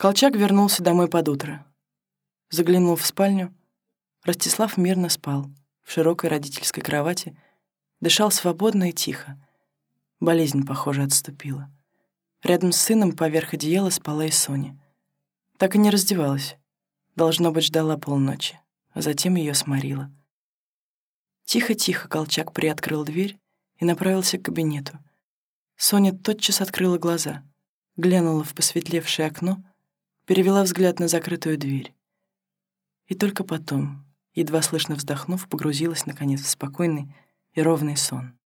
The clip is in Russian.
Колчак вернулся домой под утро. Заглянул в спальню. Ростислав мирно спал в широкой родительской кровати, дышал свободно и тихо. Болезнь, похоже, отступила. Рядом с сыном поверх одеяла спала и Соня. Так и не раздевалась. Должно быть, ждала полночи, а затем ее сморила. Тихо-тихо Колчак приоткрыл дверь и направился к кабинету. Соня тотчас открыла глаза, глянула в посветлевшее окно, перевела взгляд на закрытую дверь. И только потом, едва слышно вздохнув, погрузилась, наконец, в спокойный и ровный сон.